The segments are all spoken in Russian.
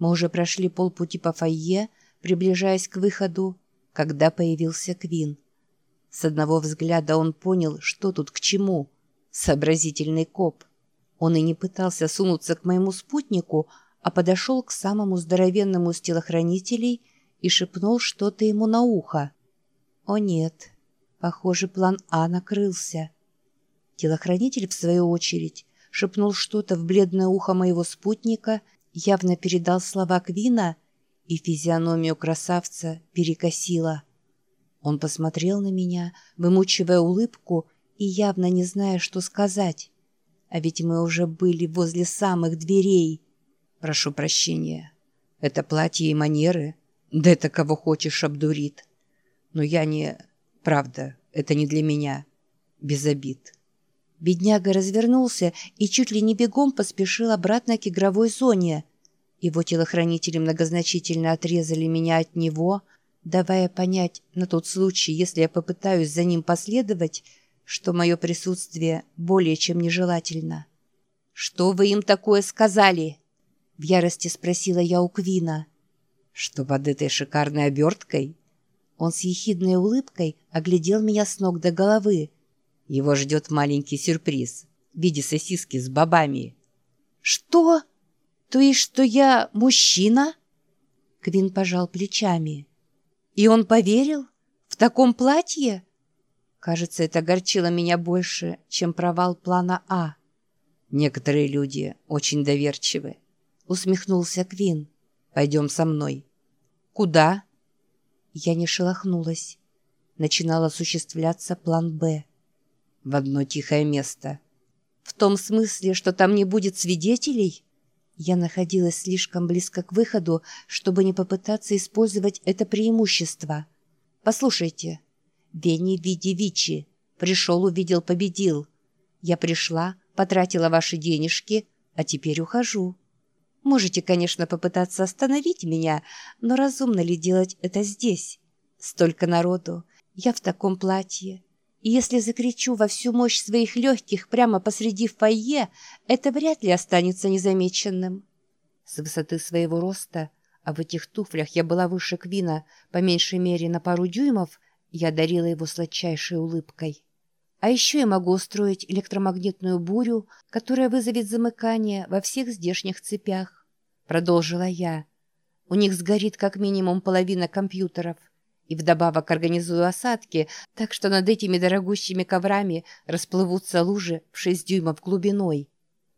Мы уже прошли полпути по фойе, приближаясь к выходу, когда появился Квин. С одного взгляда он понял, что тут к чему. Сообразительный коп. Он и не пытался сунуться к моему спутнику, а подошел к самому здоровенному из телохранителей и шепнул что-то ему на ухо. О нет, похоже, план А накрылся. Телохранитель, в свою очередь, шепнул что-то в бледное ухо моего спутника, явно передал слова Квина, и физиономию красавца перекосило. Он посмотрел на меня, вымучивая улыбку и явно не зная, что сказать. А ведь мы уже были возле самых дверей. Прошу прощения. Это платье и манеры. Да это кого хочешь обдурит. Но я не... Правда, это не для меня. Без обид. Бедняга развернулся и чуть ли не бегом поспешил обратно к игровой зоне. Его телохранители многозначительно отрезали меня от него, давая понять на тот случай, если я попытаюсь за ним последовать, что мое присутствие более чем нежелательно. «Что вы им такое сказали?» В ярости спросила я у Квина. «Что под этой шикарной оберткой?» Он с ехидной улыбкой оглядел меня с ног до головы, его ждет маленький сюрприз в виде сосиски с бобами. «Что? То есть, что я мужчина?» Квин пожал плечами. «И он поверил? В таком платье?» Кажется, это огорчило меня больше, чем провал плана А. «Некоторые люди очень доверчивы», — усмехнулся Квин. «Пойдем со мной». «Куда?» Я не шелохнулась. Начинал осуществляться план «Б» в одно тихое место. В том смысле, что там не будет свидетелей? Я находилась слишком близко к выходу, чтобы не попытаться использовать это преимущество. Послушайте, Вени види Вичи. Пришел, увидел, победил. Я пришла, потратила ваши денежки, а теперь ухожу. Можете, конечно, попытаться остановить меня, но разумно ли делать это здесь? Столько народу, я в таком платье, и если закричу во всю мощь своих легких прямо посреди фойе, это вряд ли останется незамеченным. С высоты своего роста, а в этих туфлях я была выше Квина, по меньшей мере на пару дюймов, я дарила его сладчайшей улыбкой. А еще я могу устроить электромагнитную бурю, которая вызовет замыкание во всех здешних цепях. Продолжила я. У них сгорит как минимум половина компьютеров и вдобавок организую осадки, так что над этими дорогущими коврами расплывутся лужи в шесть дюймов глубиной.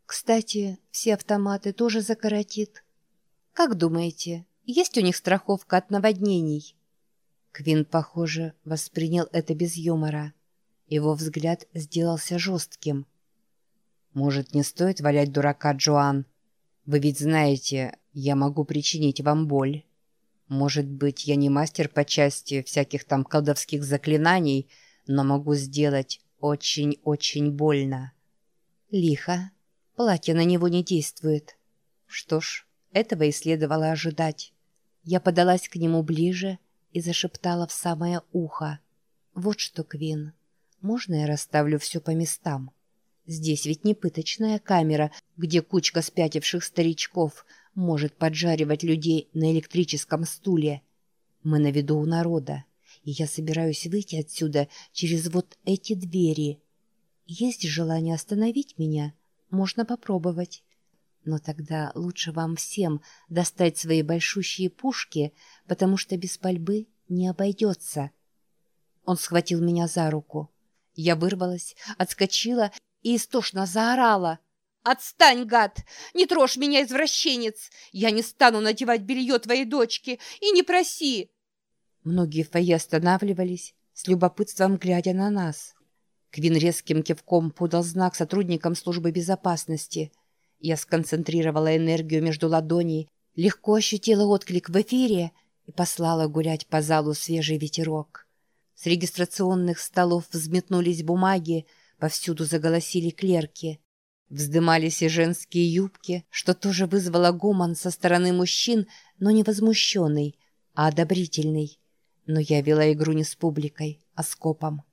Кстати, все автоматы тоже закоротит. Как думаете, есть у них страховка от наводнений? Квин, похоже, воспринял это без юмора. Его взгляд сделался жестким. «Может, не стоит валять дурака, Джоан? Вы ведь знаете, я могу причинить вам боль». Может быть, я не мастер по части всяких там колдовских заклинаний, но могу сделать очень-очень больно. Лихо. Платье на него не действует. Что ж, этого и следовало ожидать. Я подалась к нему ближе и зашептала в самое ухо. «Вот что, Квин, можно я расставлю все по местам? Здесь ведь не пыточная камера, где кучка спятивших старичков — может поджаривать людей на электрическом стуле. Мы на виду у народа, и я собираюсь выйти отсюда через вот эти двери. Есть желание остановить меня? Можно попробовать. Но тогда лучше вам всем достать свои большущие пушки, потому что без пальбы не обойдется. Он схватил меня за руку. Я вырвалась, отскочила и истошно заорала — «Отстань, гад! Не трожь меня, извращенец! Я не стану надевать белье твоей дочки! И не проси!» Многие в фойе останавливались, с любопытством глядя на нас. Квин резким кивком подал знак сотрудникам службы безопасности. Я сконцентрировала энергию между ладоней, легко ощутила отклик в эфире и послала гулять по залу свежий ветерок. С регистрационных столов взметнулись бумаги, повсюду заголосили клерки — Вздымались и женские юбки, что тоже вызвало гомон со стороны мужчин, но не возмущенный, а одобрительный. Но я вела игру не с публикой, а с копом.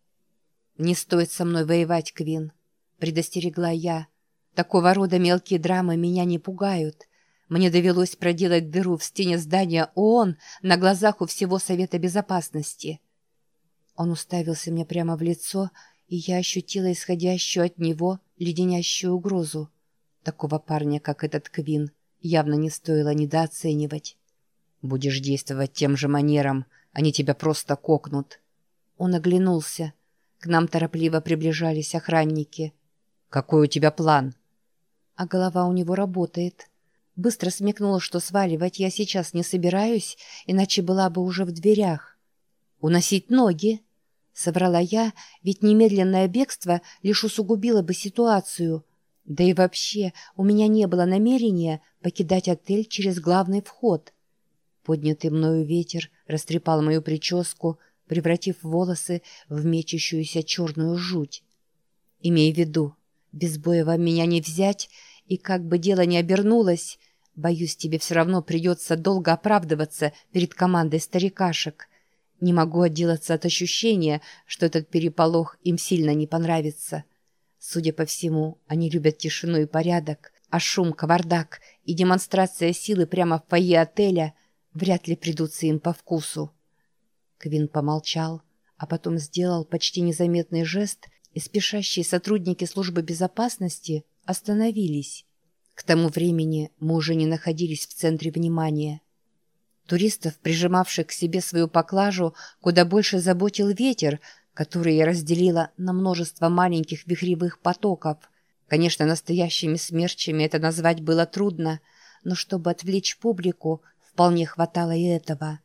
«Не стоит со мной воевать, Квин», — предостерегла я. «Такого рода мелкие драмы меня не пугают. Мне довелось проделать дыру в стене здания ООН на глазах у всего Совета Безопасности. Он уставился мне прямо в лицо, и я ощутила исходящую от него леденящую угрозу. Такого парня, как этот Квин, явно не стоило недооценивать. «Будешь действовать тем же манером, они тебя просто кокнут». Он оглянулся. К нам торопливо приближались охранники. «Какой у тебя план?» А голова у него работает. Быстро смекнула, что сваливать я сейчас не собираюсь, иначе была бы уже в дверях. «Уносить ноги!» — соврала я, ведь немедленное бегство лишь усугубило бы ситуацию. Да и вообще, у меня не было намерения покидать отель через главный вход. Поднятый мною ветер растрепал мою прическу, превратив волосы в мечущуюся черную жуть. Имей в виду, без боя вам меня не взять, и как бы дело ни обернулось, Боюсь, тебе все равно придется долго оправдываться перед командой старикашек. Не могу отделаться от ощущения, что этот переполох им сильно не понравится. Судя по всему, они любят тишину и порядок, а шум, кавардак и демонстрация силы прямо в фойе отеля вряд ли придутся им по вкусу. Квин помолчал, а потом сделал почти незаметный жест, и спешащие сотрудники службы безопасности остановились. К тому времени мы уже не находились в центре внимания. Туристов, прижимавших к себе свою поклажу, куда больше заботил ветер, который я разделила на множество маленьких вихревых потоков. Конечно, настоящими смерчами это назвать было трудно, но чтобы отвлечь публику, вполне хватало и этого.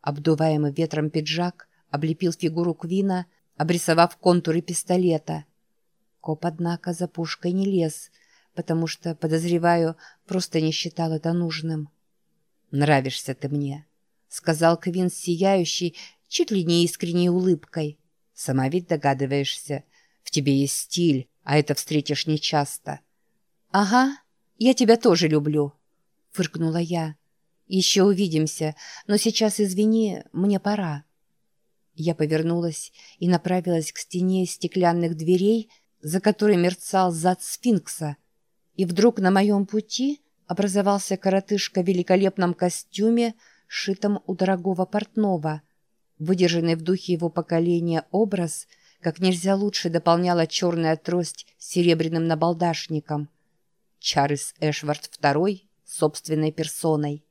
Обдуваемый ветром пиджак облепил фигуру Квина, обрисовав контуры пистолета. Коп, однако, за пушкой не лез — потому что, подозреваю, просто не считал это нужным. «Нравишься ты мне», — сказал Квин с сияющей, чуть ли не искренней улыбкой. «Сама ведь догадываешься, в тебе есть стиль, а это встретишь нечасто». «Ага, я тебя тоже люблю», — фыркнула я. «Еще увидимся, но сейчас, извини, мне пора». Я повернулась и направилась к стене стеклянных дверей, за которой мерцал зад сфинкса — и вдруг на моем пути образовался коротышка в великолепном костюме, шитом у дорогого портного. Выдержанный в духе его поколения образ как нельзя лучше дополняла черная трость с серебряным набалдашником. Чарльз Эшвард II собственной персоной.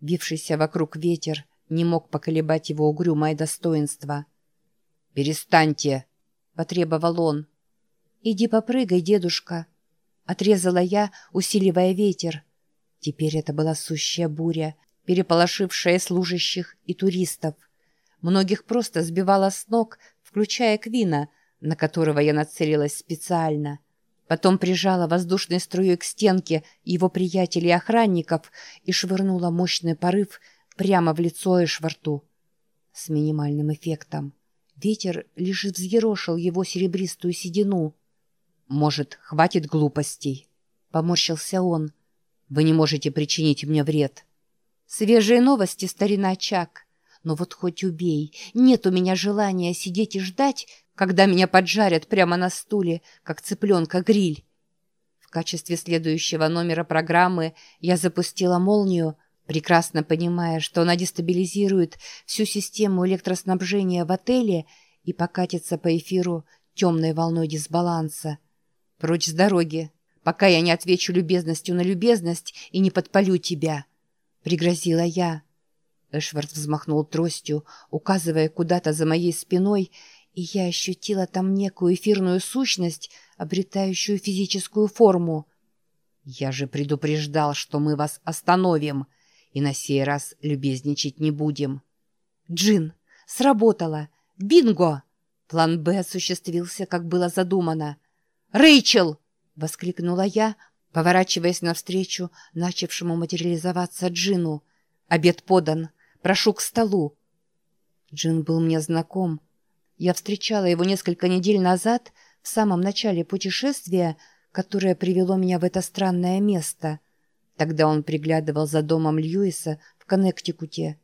Бившийся вокруг ветер не мог поколебать его угрюмое достоинство. «Перестаньте!» — потребовал он. «Иди попрыгай, дедушка», Отрезала я, усиливая ветер. Теперь это была сущая буря, переполошившая служащих и туристов. Многих просто сбивала с ног, включая Квина, на которого я нацелилась специально. Потом прижала воздушной струей к стенке его приятелей охранников и швырнула мощный порыв прямо в лицо Эшварту. С минимальным эффектом. Ветер лишь взъерошил его серебристую седину — «Может, хватит глупостей?» — поморщился он. «Вы не можете причинить мне вред». «Свежие новости, старина Чак. Но вот хоть убей, нет у меня желания сидеть и ждать, когда меня поджарят прямо на стуле, как цыпленка-гриль». В качестве следующего номера программы я запустила молнию, прекрасно понимая, что она дестабилизирует всю систему электроснабжения в отеле и покатится по эфиру темной волной дисбаланса. «Прочь с дороги, пока я не отвечу любезностью на любезность и не подпалю тебя», — пригрозила я. Эшвард взмахнул тростью, указывая куда-то за моей спиной, и я ощутила там некую эфирную сущность, обретающую физическую форму. «Я же предупреждал, что мы вас остановим, и на сей раз любезничать не будем». «Джин! Сработало! Бинго!» План «Б» осуществился, как было задумано — «Рэйчел!» — воскликнула я, поворачиваясь навстречу начавшему материализоваться Джину. «Обед подан. Прошу к столу». Джин был мне знаком. Я встречала его несколько недель назад, в самом начале путешествия, которое привело меня в это странное место. Тогда он приглядывал за домом Льюиса в Коннектикуте.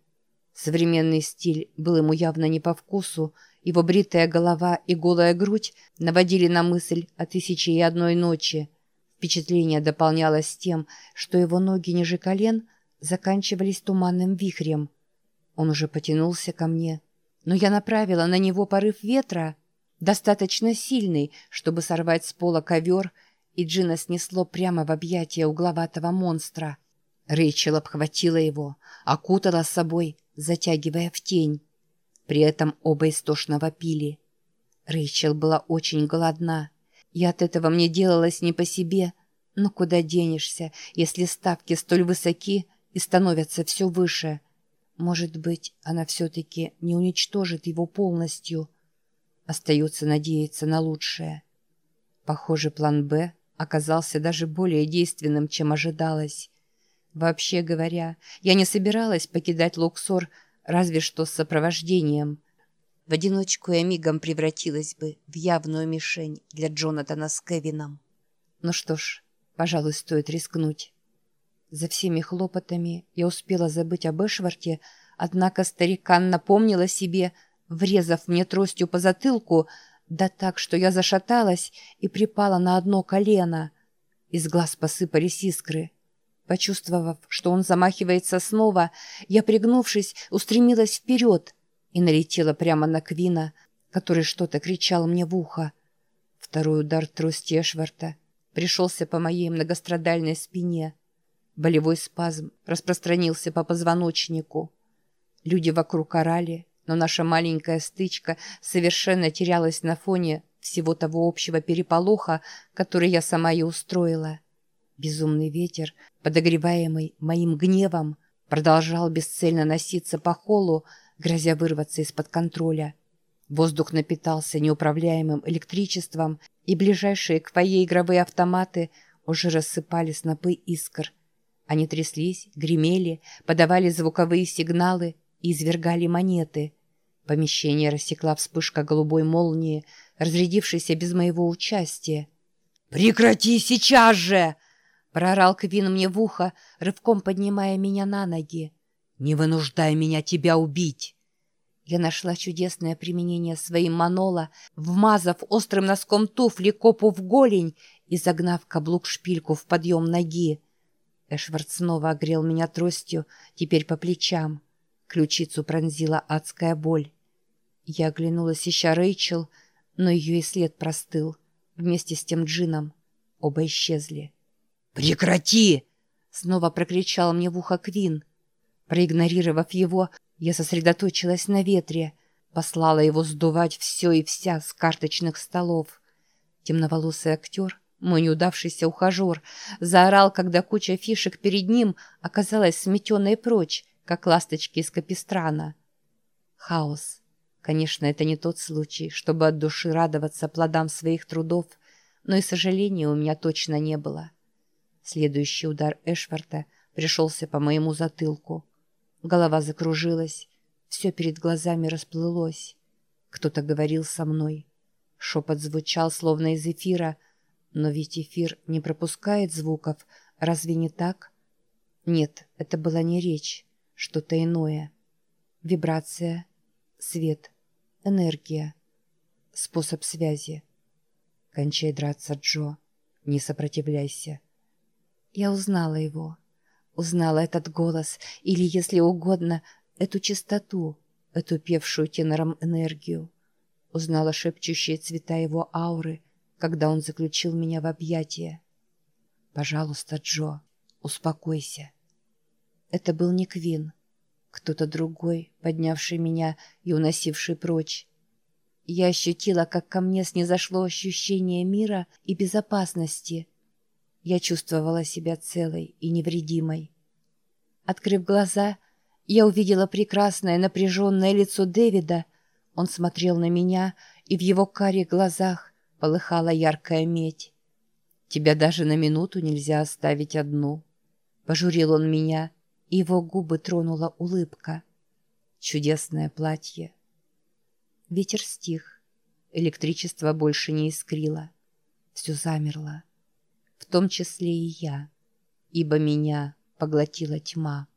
Современный стиль был ему явно не по вкусу, его бритая голова и голая грудь наводили на мысль о тысяче и одной ночи. Впечатление дополнялось тем, что его ноги ниже колен заканчивались туманным вихрем. Он уже потянулся ко мне, но я направила на него порыв ветра, достаточно сильный, чтобы сорвать с пола ковер, и Джина снесло прямо в объятия угловатого монстра. Рэйчел обхватила его, окутала собой, затягивая в тень. При этом оба истошно вопили. Рэйчел была очень голодна, и от этого мне делалось не по себе. Но куда денешься, если ставки столь высоки и становятся все выше? Может быть, она все-таки не уничтожит его полностью. Остается надеяться на лучшее. Похоже, план «Б» оказался даже более действенным, чем ожидалось. Вообще говоря, я не собиралась покидать Луксор, разве что с сопровождением. В одиночку я мигом превратилась бы в явную мишень для Джонатана с Кевином. Ну что ж, пожалуй, стоит рискнуть. За всеми хлопотами я успела забыть об Эшварте, однако старикан напомнила себе, врезав мне тростью по затылку, да так, что я зашаталась и припала на одно колено. Из глаз посыпались искры — Почувствовав, что он замахивается снова, я, пригнувшись, устремилась вперед и налетела прямо на Квина, который что-то кричал мне в ухо. Второй удар трости Эшварта пришелся по моей многострадальной спине. Болевой спазм распространился по позвоночнику. Люди вокруг орали, но наша маленькая стычка совершенно терялась на фоне всего того общего переполоха, который я сама и устроила. Безумный ветер, подогреваемый моим гневом, продолжал бесцельно носиться по холлу, грозя вырваться из-под контроля. Воздух напитался неуправляемым электричеством, и ближайшие к фойе игровые автоматы уже рассыпали снопы искр. Они тряслись, гремели, подавали звуковые сигналы и извергали монеты. Помещение рассекла вспышка голубой молнии, разрядившейся без моего участия. «Прекрати сейчас же!» Прорал Квин мне в ухо, рывком поднимая меня на ноги. «Не вынуждай меня тебя убить!» Я нашла чудесное применение своим манола, вмазав острым носком туфли копу в голень и загнав каблук-шпильку в подъем ноги. Эшвард снова огрел меня тростью, теперь по плечам. Ключицу пронзила адская боль. Я оглянулась, ища Рэйчел, но ее и след простыл. Вместе с тем джином оба исчезли. «Прекрати!» — снова прокричал мне в ухо Квин. Проигнорировав его, я сосредоточилась на ветре, послала его сдувать все и вся с карточных столов. Темноволосый актер, мой неудавшийся ухажер, заорал, когда куча фишек перед ним оказалась сметенной прочь, как ласточки из капистрана. Хаос. Конечно, это не тот случай, чтобы от души радоваться плодам своих трудов, но и сожаления у меня точно не было. Следующий удар Эшварта пришелся по моему затылку. Голова закружилась, все перед глазами расплылось. Кто-то говорил со мной. Шепот звучал, словно из эфира, но ведь эфир не пропускает звуков, разве не так? Нет, это была не речь, что-то иное. Вибрация, свет, энергия, способ связи. Кончай драться, Джо, не сопротивляйся. Я узнала его. Узнала этот голос, или, если угодно, эту чистоту, эту певшую тенором энергию. Узнала шепчущие цвета его ауры, когда он заключил меня в объятия. «Пожалуйста, Джо, успокойся». Это был не Квин, кто-то другой, поднявший меня и уносивший прочь. Я ощутила, как ко мне снизошло ощущение мира и безопасности — я чувствовала себя целой и невредимой. Открыв глаза, я увидела прекрасное напряженное лицо Дэвида. Он смотрел на меня, и в его карих глазах полыхала яркая медь. «Тебя даже на минуту нельзя оставить одну». Пожурил он меня, и его губы тронула улыбка. Чудесное платье. Ветер стих. Электричество больше не искрило. Все замерло в том числе и я, ибо меня поглотила тьма.